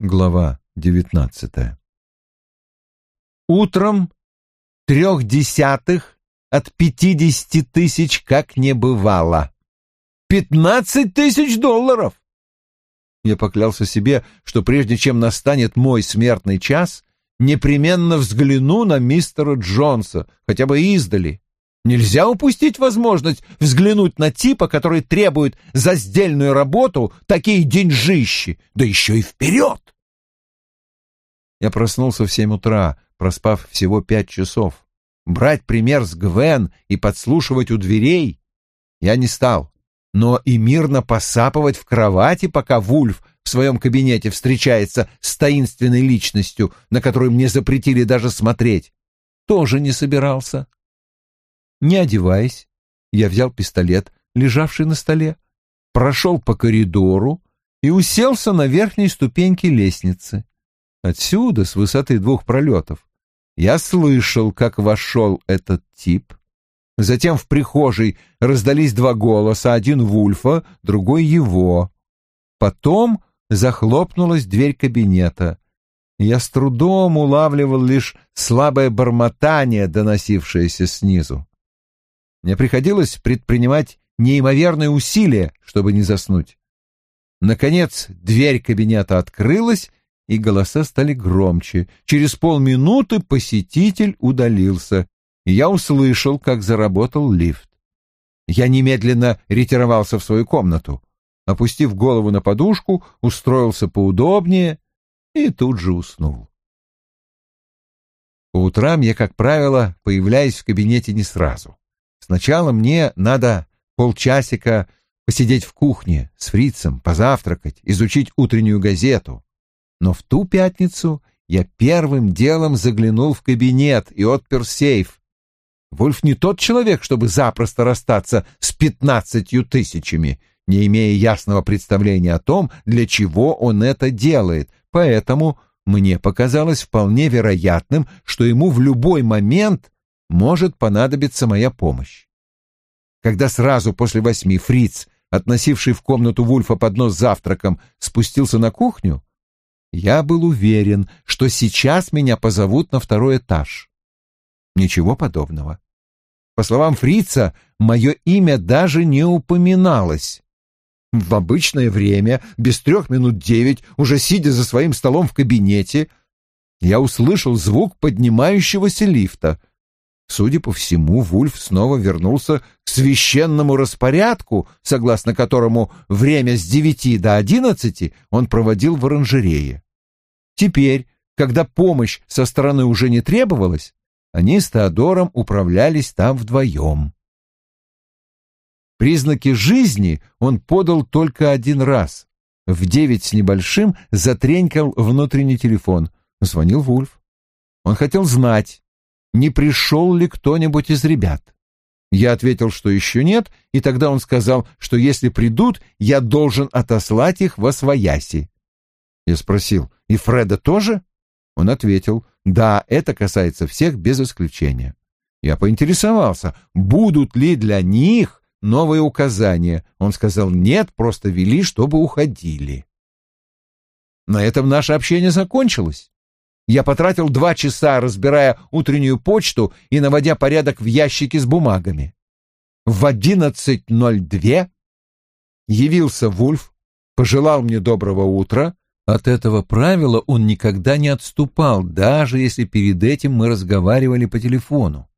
Глава девятнадцатая Утром трех десятых от пятидесяти тысяч как не бывало. Пятнадцать тысяч долларов! Я поклялся себе, что прежде чем настанет мой смертный час, непременно взгляну на мистера Джонса, хотя бы издали. Нельзя упустить возможность взглянуть на типа, который требует за сдельную работу такие деньжищи, да еще и вперед. Я проснулся в семь утра, проспав всего пять часов. Брать пример с Гвен и подслушивать у дверей я не стал, но и мирно посапывать в кровати, пока Вульф в своем кабинете встречается с таинственной личностью, на которую мне запретили даже смотреть, тоже не собирался. Не одеваясь, я взял пистолет, лежавший на столе, прошел по коридору и уселся на верхней ступеньке лестницы. Отсюда, с высоты двух пролетов, я слышал, как вошел этот тип. Затем в прихожей раздались два голоса, один Вульфа, другой его. Потом захлопнулась дверь кабинета. Я с трудом улавливал лишь слабое бормотание, доносившееся снизу. Мне приходилось предпринимать неимоверные усилия, чтобы не заснуть. Наконец дверь кабинета открылась, и голоса стали громче. Через полминуты посетитель удалился, и я услышал, как заработал лифт. Я немедленно ретировался в свою комнату. Опустив голову на подушку, устроился поудобнее и тут же уснул. По утрам я, как правило, появляюсь в кабинете не сразу. Сначала мне надо полчасика посидеть в кухне с фрицем, позавтракать, изучить утреннюю газету. Но в ту пятницу я первым делом заглянул в кабинет и отпер сейф. Вольф не тот человек, чтобы запросто расстаться с пятнадцатью тысячами, не имея ясного представления о том, для чего он это делает, поэтому мне показалось вполне вероятным, что ему в любой момент может понадобиться моя помощь. Когда сразу после восьми фриц, относивший в комнату Вульфа поднос с завтраком, спустился на кухню, я был уверен, что сейчас меня позовут на второй этаж. Ничего подобного. По словам фрица, мое имя даже не упоминалось. В обычное время, без трех минут девять, уже сидя за своим столом в кабинете, я услышал звук поднимающегося лифта. Судя по всему, Вульф снова вернулся к священному распорядку, согласно которому время с девяти до одиннадцати он проводил в оранжерее. Теперь, когда помощь со стороны уже не требовалась, они с Теодором управлялись там вдвоем. Признаки жизни он подал только один раз. В девять с небольшим затренькал внутренний телефон. Звонил Вульф. Он хотел знать, не пришел ли кто-нибудь из ребят. Я ответил, что еще нет, и тогда он сказал, что если придут, я должен отослать их во свояси. Я спросил, и Фреда тоже? Он ответил, да, это касается всех без исключения. Я поинтересовался, будут ли для них новые указания. Он сказал, нет, просто вели, чтобы уходили. На этом наше общение закончилось. Я потратил два часа, разбирая утреннюю почту и наводя порядок в ящике с бумагами. В одиннадцать ноль две явился Вульф, пожелал мне доброго утра. От этого правила он никогда не отступал, даже если перед этим мы разговаривали по телефону.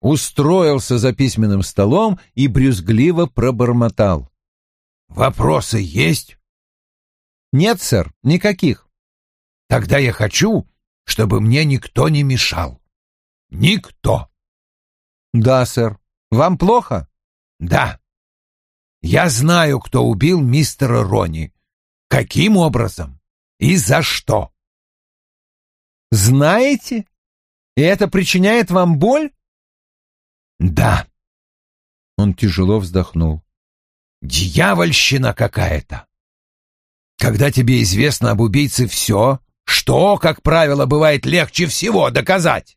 Устроился за письменным столом и брюзгливо пробормотал. «Вопросы есть?» «Нет, сэр, никаких». «Тогда я хочу, чтобы мне никто не мешал. Никто. Да, сэр. Вам плохо? Да. Я знаю, кто убил мистера Рони. Каким образом? И за что? Знаете? И это причиняет вам боль? Да. Он тяжело вздохнул. Дьявольщина какая-то. Когда тебе известно об убийце все, что, как правило, бывает легче всего доказать?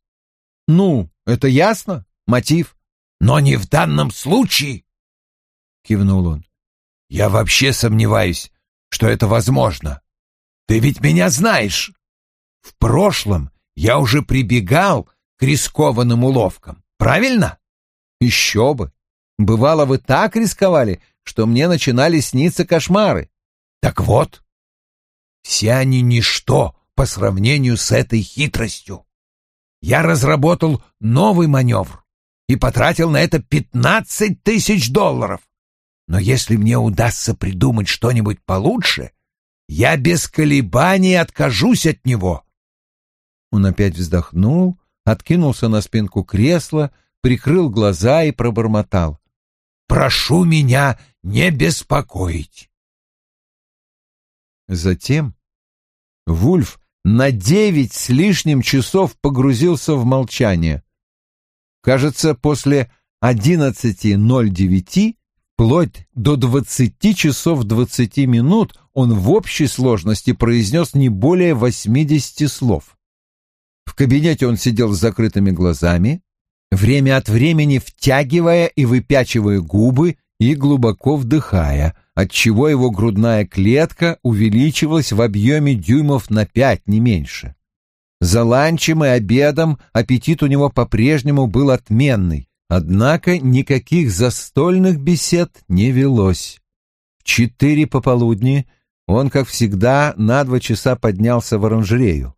Ну, это ясно, мотив. Но не в данном случае, кивнул он. Я вообще сомневаюсь, что это возможно. Ты ведь меня знаешь. В прошлом я уже прибегал к рискованным уловкам, правильно? Еще бы. Бывало, вы так рисковали, что мне начинали сниться кошмары. Так вот, все они ничто по сравнению с этой хитростью. Я разработал новый маневр и потратил на это пятнадцать тысяч долларов. Но если мне удастся придумать что-нибудь получше, я без колебаний откажусь от него. Он опять вздохнул, откинулся на спинку кресла, прикрыл глаза и пробормотал. «Прошу меня не беспокоить». Затем Вульф на девять с лишним часов погрузился в молчание. Кажется, после одиннадцати ноль девяти вплоть до двадцати часов двадцати минут он в общей сложности произнес не более восьмидесяти слов. В кабинете он сидел с закрытыми глазами, время от времени втягивая и выпячивая губы и глубоко вдыхая, отчего его грудная клетка увеличивалась в объеме дюймов на пять, не меньше. За ланчем и обедом аппетит у него по-прежнему был отменный, однако никаких застольных бесед не велось. В четыре пополудни он, как всегда, на два часа поднялся в оранжерею.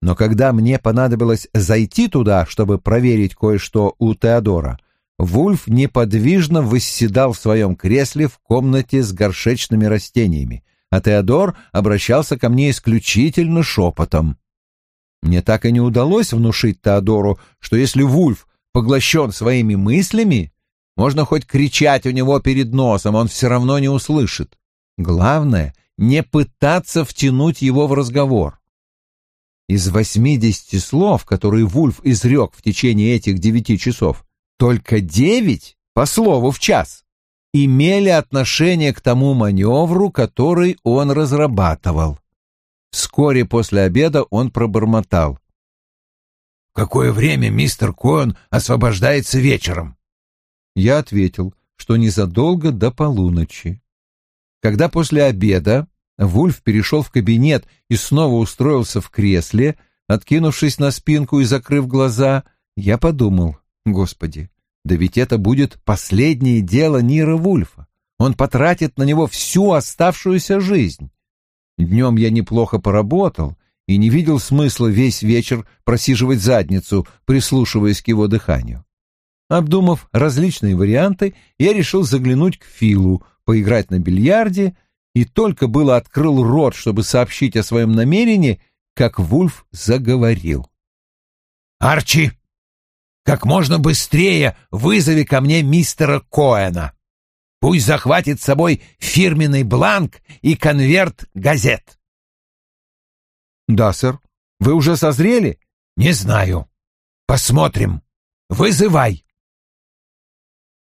Но когда мне понадобилось зайти туда, чтобы проверить кое-что у Теодора, Вульф неподвижно восседал в своем кресле в комнате с горшечными растениями, а Теодор обращался ко мне исключительно шепотом. Мне так и не удалось внушить Теодору, что если Вульф поглощен своими мыслями, можно хоть кричать у него перед носом, он все равно не услышит. Главное — не пытаться втянуть его в разговор. Из восьмидесяти слов, которые Вульф изрек в течение этих девяти часов, только девять, по слову в час, имели отношение к тому маневру, который он разрабатывал. Вскоре после обеда он пробормотал. «В какое время мистер Коэн освобождается вечером?» Я ответил, что незадолго до полуночи. Когда после обеда Вульф перешел в кабинет и снова устроился в кресле, откинувшись на спинку и закрыв глаза, я подумал, Господи, да ведь это будет последнее дело Нира Вульфа. Он потратит на него всю оставшуюся жизнь. Днем я неплохо поработал и не видел смысла весь вечер просиживать задницу, прислушиваясь к его дыханию. Обдумав различные варианты, я решил заглянуть к Филу, поиграть на бильярде, и только было открыл рот, чтобы сообщить о своем намерении, как Вульф заговорил. «Арчи, как можно быстрее вызови ко мне мистера Коэна. Пусть захватит с собой фирменный бланк и конверт газет». «Да, сэр. Вы уже созрели?» «Не знаю. Посмотрим. Вызывай».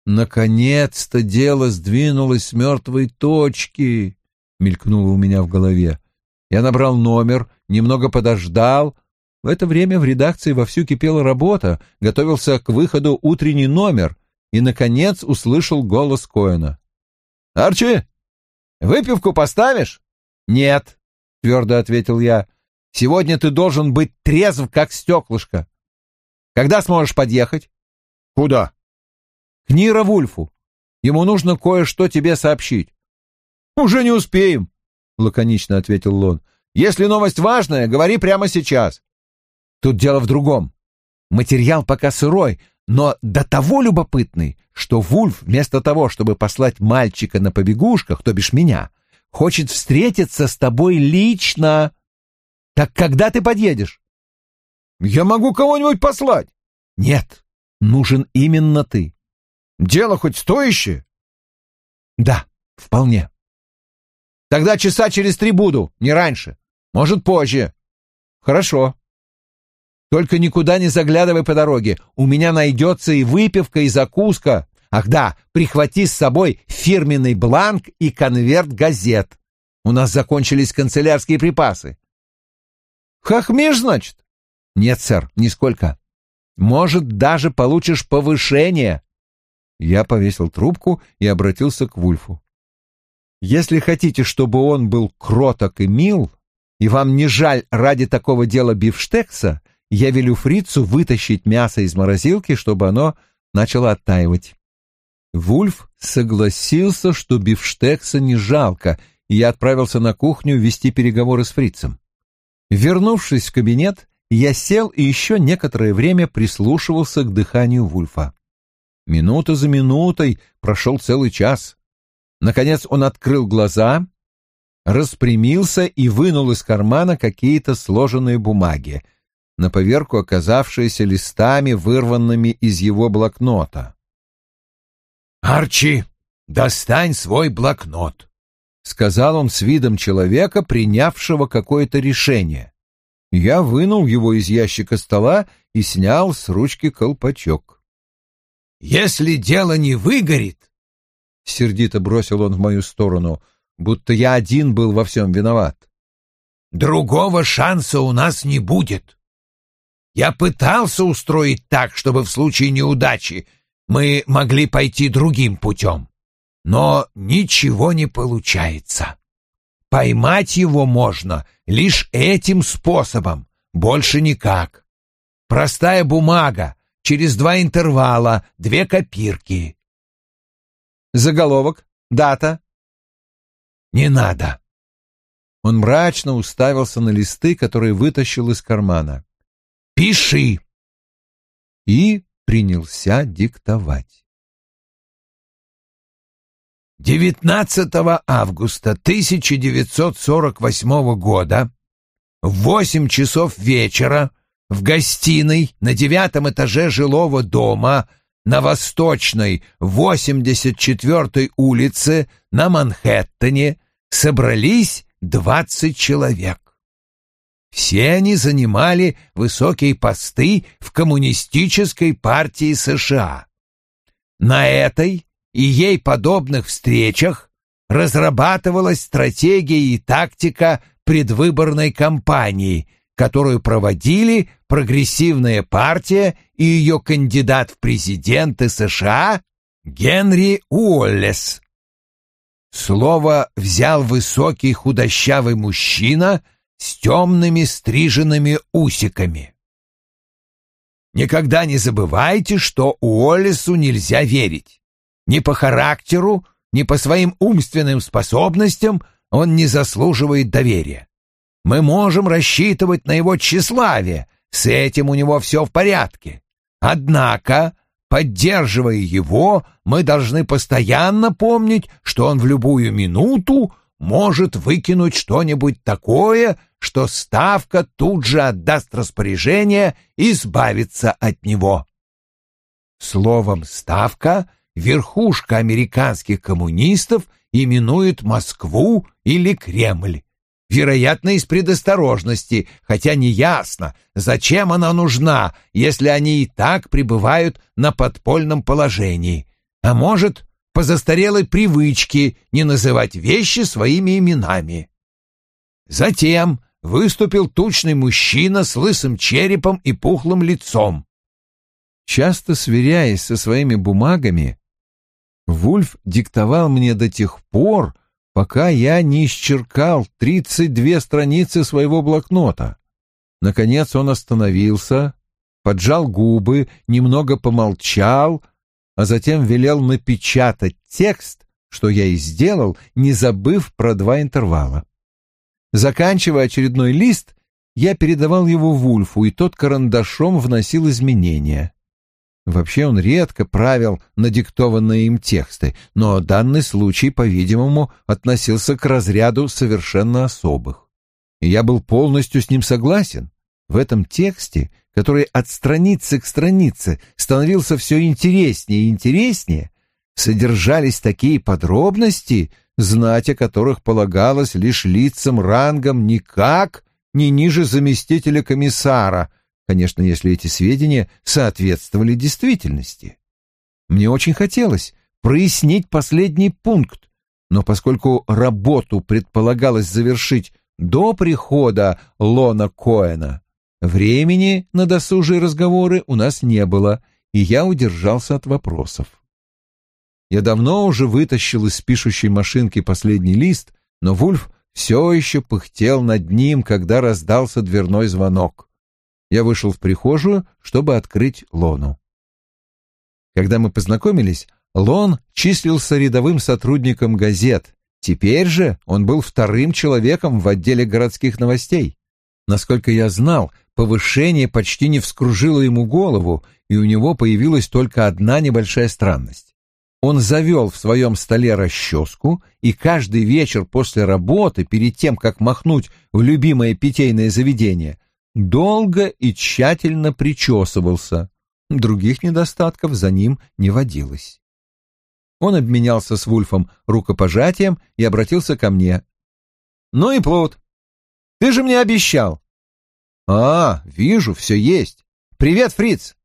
«Наконец-то дело сдвинулось с мертвой точки», — мелькнуло у меня в голове. Я набрал номер, немного подождал. В это время в редакции вовсю кипела работа, готовился к выходу утренний номер и, наконец, услышал голос Коэна. «Арчи, выпивку поставишь?» «Нет», — твердо ответил я. «Сегодня ты должен быть трезв, как стеклышко. Когда сможешь подъехать?» «Куда?» к Нира Вульфу. Ему нужно кое-что тебе сообщить. Уже не успеем, лаконично ответил Лон. Если новость важная, говори прямо сейчас. Тут дело в другом. Материал пока сырой, но до того любопытный, что Вульф вместо того, чтобы послать мальчика на побегушках, то бишь меня, хочет встретиться с тобой лично. Так когда ты подъедешь? Я могу кого-нибудь послать. Нет, нужен именно ты. Дело хоть стоящее? Да, вполне. Тогда часа через три буду, не раньше. Может, позже. Хорошо. Только никуда не заглядывай по дороге. У меня найдется и выпивка, и закуска. Ах да, прихвати с собой фирменный бланк и конверт газет. У нас закончились канцелярские припасы. Хохмишь, значит? Нет, сэр, нисколько. Может, даже получишь повышение. Я повесил трубку и обратился к Вульфу. «Если хотите, чтобы он был кроток и мил, и вам не жаль ради такого дела бифштекса, я велю фрицу вытащить мясо из морозилки, чтобы оно начало оттаивать. Вульф согласился, что бифштекса не жалко, и я отправился на кухню вести переговоры с фрицем. Вернувшись в кабинет, я сел и еще некоторое время прислушивался к дыханию Вульфа. Минута за минутой прошел целый час. Наконец он открыл глаза, распрямился и вынул из кармана какие-то сложенные бумаги, на поверку оказавшиеся листами, вырванными из его блокнота. «Арчи, достань свой блокнот», — сказал он с видом человека, принявшего какое-то решение. Я вынул его из ящика стола и снял с ручки колпачок. «Если дело не выгорит», — сердито бросил он в мою сторону, будто я один был во всем виноват, — «другого шанса у нас не будет. Я пытался устроить так, чтобы в случае неудачи мы могли пойти другим путем, но ничего не получается. Поймать его можно лишь этим способом, больше никак. Простая бумага, через два интервала, две копирки. Заголовок, дата. Не надо. Он мрачно уставился на листы, которые вытащил из кармана. Пиши. И принялся диктовать. 19 августа 1948 года в 8 часов вечера в гостиной на девятом этаже жилого дома на Восточной 84-й улице на Манхэттене собрались 20 человек. Все они занимали высокие посты в коммунистической партии США. На этой и ей подобных встречах разрабатывалась стратегия и тактика предвыборной кампании, которую проводили прогрессивная партия и ее кандидат в президенты США Генри Уоллес. Слово взял высокий худощавый мужчина с темными стриженными усиками. Никогда не забывайте, что Уоллесу нельзя верить. Ни по характеру, ни по своим умственным способностям он не заслуживает доверия. Мы можем рассчитывать на его тщеславие, с этим у него все в порядке. Однако, поддерживая его, мы должны постоянно помнить, что он в любую минуту может выкинуть что-нибудь такое, что Ставка тут же отдаст распоряжение избавиться от него. Словом, Ставка верхушка американских коммунистов именует Москву или Кремль. Вероятно, из предосторожности, хотя не ясно, зачем она нужна, если они и так пребывают на подпольном положении. А может, по застарелой привычке не называть вещи своими именами. Затем выступил тучный мужчина с лысым черепом и пухлым лицом. Часто сверяясь со своими бумагами, Вульф диктовал мне до тех пор, пока я не исчеркал тридцать две страницы своего блокнота. Наконец он остановился, поджал губы, немного помолчал, а затем велел напечатать текст, что я и сделал, не забыв про два интервала. Заканчивая очередной лист, я передавал его Вульфу, и тот карандашом вносил изменения. Вообще он редко правил надиктованные им тексты, но данный случай, по-видимому, относился к разряду совершенно особых. И я был полностью с ним согласен. В этом тексте, который от страницы к странице становился все интереснее и интереснее, содержались такие подробности, знать о которых полагалось лишь лицам рангом никак не ниже заместителя комиссара, Конечно, если эти сведения соответствовали действительности. Мне очень хотелось прояснить последний пункт, но поскольку работу предполагалось завершить до прихода Лона Коэна, времени на досужие разговоры у нас не было, и я удержался от вопросов. Я давно уже вытащил из пишущей машинки последний лист, но Вульф все еще пыхтел над ним, когда раздался дверной звонок. Я вышел в прихожую, чтобы открыть Лону. Когда мы познакомились, Лон числился рядовым сотрудником газет. Теперь же он был вторым человеком в отделе городских новостей. Насколько я знал, повышение почти не вскружило ему голову, и у него появилась только одна небольшая странность. Он завел в своем столе расческу и каждый вечер после работы, перед тем, как махнуть в любимое питейное заведение, долго и тщательно причесывался. Других недостатков за ним не водилось. Он обменялся с Вульфом рукопожатием и обратился ко мне. «Ну и плод. Ты же мне обещал». «А, вижу, все есть. Привет, Фриц.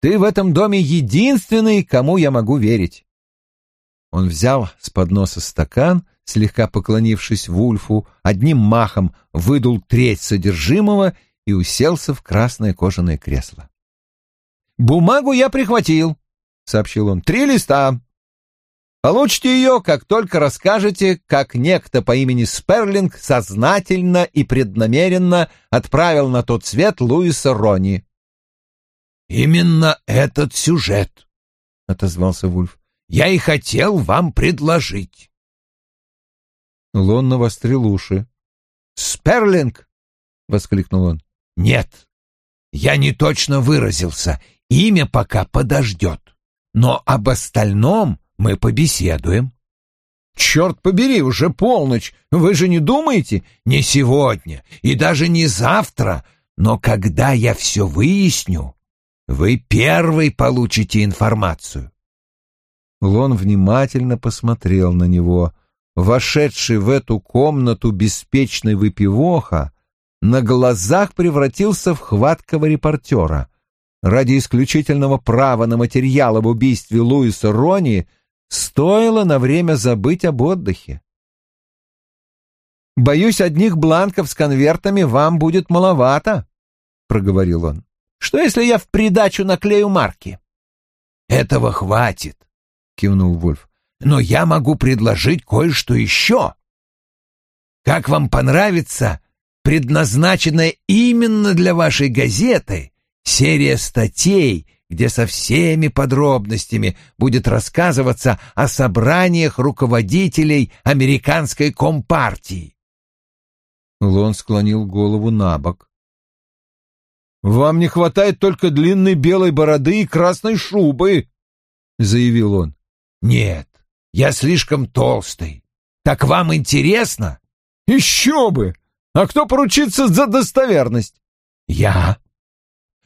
Ты в этом доме единственный, кому я могу верить». Он взял с подноса стакан, слегка поклонившись Вульфу, одним махом выдул треть содержимого и уселся в красное кожаное кресло. «Бумагу я прихватил», — сообщил он. «Три листа. Получите ее, как только расскажете, как некто по имени Сперлинг сознательно и преднамеренно отправил на тот свет Луиса Рони. «Именно этот сюжет», — отозвался Вульф, — «я и хотел вам предложить». Лон навострил уши. «Сперлинг!» — воскликнул он. «Нет, я не точно выразился. Имя пока подождет. Но об остальном мы побеседуем». «Черт побери, уже полночь. Вы же не думаете?» «Не сегодня и даже не завтра. Но когда я все выясню, вы первый получите информацию. Лон внимательно посмотрел на него. Вошедший в эту комнату беспечный выпивоха на глазах превратился в хваткого репортера. Ради исключительного права на материал об убийстве Луиса Рони стоило на время забыть об отдыхе. «Боюсь, одних бланков с конвертами вам будет маловато», — проговорил он. Что, если я в придачу наклею марки? Этого хватит, кивнул Вульф. Но я могу предложить кое-что еще. Как вам понравится предназначенная именно для вашей газеты серия статей, где со всеми подробностями будет рассказываться о собраниях руководителей американской компартии. Лон склонил голову на бок. «Вам не хватает только длинной белой бороды и красной шубы», — заявил он. «Нет, я слишком толстый. Так вам интересно?» «Еще бы! А кто поручится за достоверность?» «Я».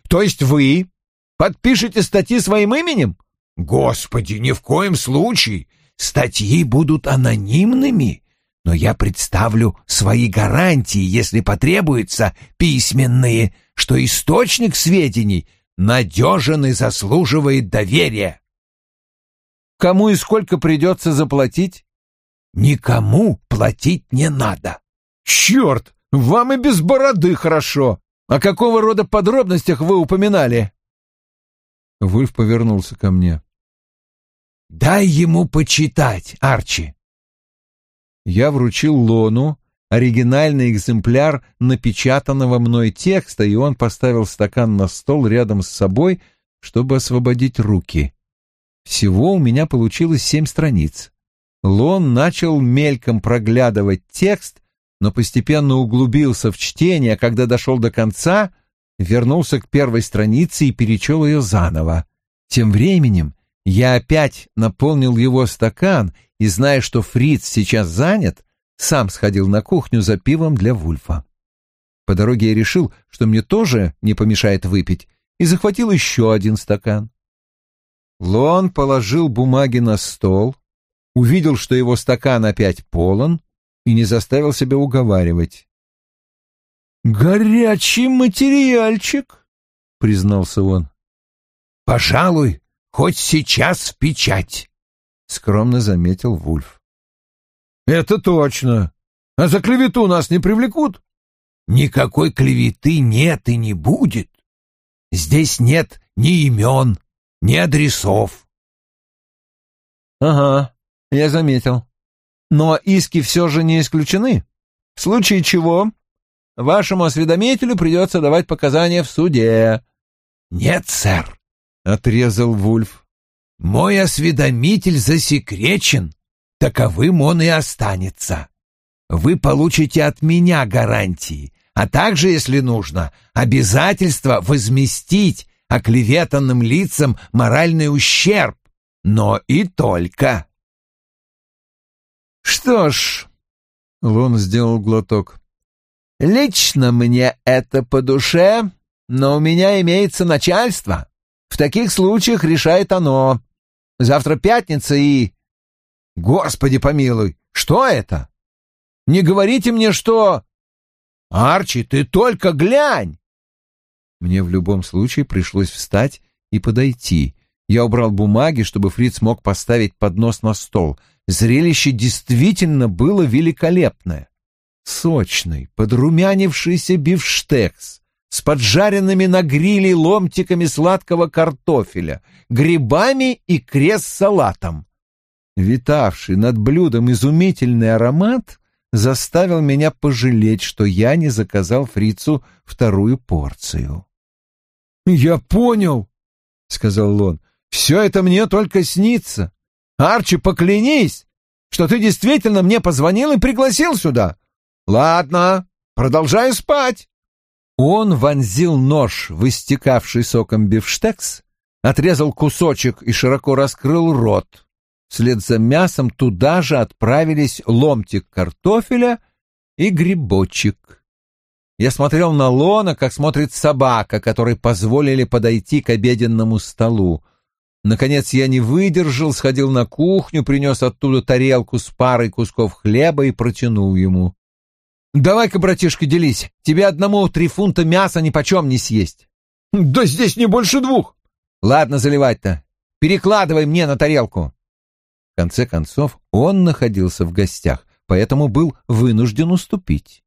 «То есть вы подпишете статьи своим именем?» «Господи, ни в коем случае! Статьи будут анонимными, но я представлю свои гарантии, если потребуется, письменные, что источник сведений надежен и заслуживает доверия. Кому и сколько придется заплатить? Никому платить не надо. Черт, вам и без бороды хорошо. О какого рода подробностях вы упоминали? Вульф повернулся ко мне. Дай ему почитать, Арчи. Я вручил Лону оригинальный экземпляр напечатанного мной текста, и он поставил стакан на стол рядом с собой, чтобы освободить руки. Всего у меня получилось семь страниц. Лон начал мельком проглядывать текст, но постепенно углубился в чтение, а когда дошел до конца, вернулся к первой странице и перечел ее заново. Тем временем я опять наполнил его стакан и, зная, что Фриц сейчас занят, сам сходил на кухню за пивом для Вульфа. По дороге я решил, что мне тоже не помешает выпить, и захватил еще один стакан. Лон положил бумаги на стол, увидел, что его стакан опять полон, и не заставил себя уговаривать. «Горячий материальчик», — признался он. «Пожалуй, хоть сейчас в печать», — скромно заметил Вульф. «Это точно. А за клевету нас не привлекут?» «Никакой клеветы нет и не будет. Здесь нет ни имен, ни адресов». «Ага, я заметил. Но иски все же не исключены. В случае чего вашему осведомителю придется давать показания в суде. Нет, сэр, — отрезал Вульф. Мой осведомитель засекречен, таковым он и останется. Вы получите от меня гарантии, а также, если нужно, обязательство возместить оклеветанным лицам моральный ущерб, но и только. Что ж, Лон сделал глоток. Лично мне это по душе, но у меня имеется начальство. В таких случаях решает оно. Завтра пятница и... Господи помилуй, что это? Не говорите мне, что... Арчи, ты только глянь! Мне в любом случае пришлось встать и подойти. Я убрал бумаги, чтобы Фриц мог поставить поднос на стол. Зрелище действительно было великолепное. Сочный, подрумянившийся бифштекс с поджаренными на гриле ломтиками сладкого картофеля, грибами и крест-салатом. Витавший над блюдом изумительный аромат заставил меня пожалеть, что я не заказал фрицу вторую порцию. «Я понял», — сказал Лон, — «все это мне только снится. Арчи, поклянись, что ты действительно мне позвонил и пригласил сюда. Ладно, продолжаю спать». Он вонзил нож в истекавший соком бифштекс, отрезал кусочек и широко раскрыл рот. Вслед за мясом туда же отправились ломтик картофеля и грибочек. Я смотрел на Лона, как смотрит собака, которой позволили подойти к обеденному столу. Наконец я не выдержал, сходил на кухню, принес оттуда тарелку с парой кусков хлеба и протянул ему. «Давай-ка, братишка, делись. Тебе одному три фунта мяса нипочем не съесть». «Да здесь не больше двух». «Ладно, заливать-то. Перекладывай мне на тарелку». В конце концов, он находился в гостях, поэтому был вынужден уступить.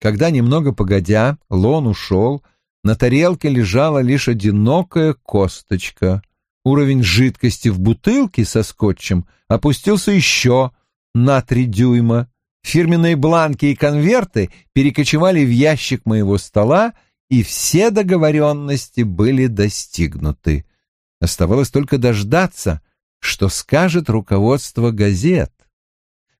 Когда немного погодя Лон ушел, на тарелке лежала лишь одинокая косточка. Уровень жидкости в бутылке со скотчем опустился еще на три дюйма. Фирменные бланки и конверты перекочевали в ящик моего стола, и все договоренности были достигнуты. Оставалось только дождаться, что скажет руководство газет.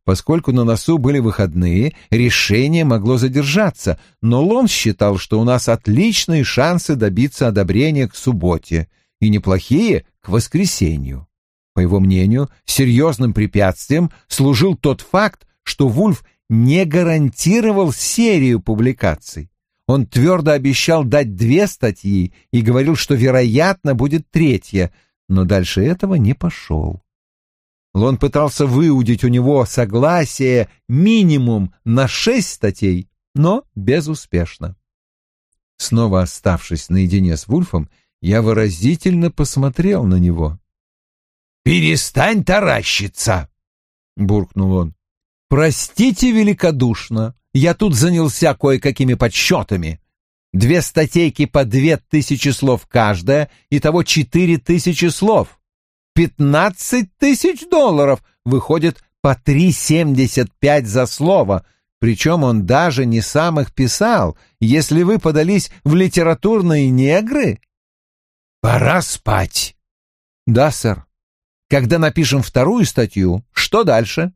Поскольку на носу были выходные, решение могло задержаться, но Лон считал, что у нас отличные шансы добиться одобрения к субботе и неплохие к воскресенью. По его мнению, серьезным препятствием служил тот факт, что Вульф не гарантировал серию публикаций. Он твердо обещал дать две статьи и говорил, что, вероятно, будет третья — но дальше этого не пошел. Лон пытался выудить у него согласие минимум на шесть статей, но безуспешно. Снова оставшись наедине с Вульфом, я выразительно посмотрел на него. «Перестань таращиться!» — буркнул он. «Простите великодушно, я тут занялся кое-какими подсчетами. Две статейки по две тысячи слов каждая, итого четыре тысячи слов. Пятнадцать тысяч долларов выходит по три семьдесят пять за слово, причем он даже не сам их писал, если вы подались в литературные негры. Пора спать. Да, сэр. Когда напишем вторую статью, что дальше?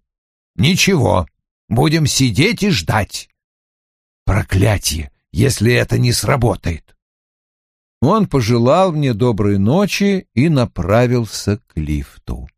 Ничего. Будем сидеть и ждать. Проклятие! если это не сработает. Он пожелал мне доброй ночи и направился к лифту.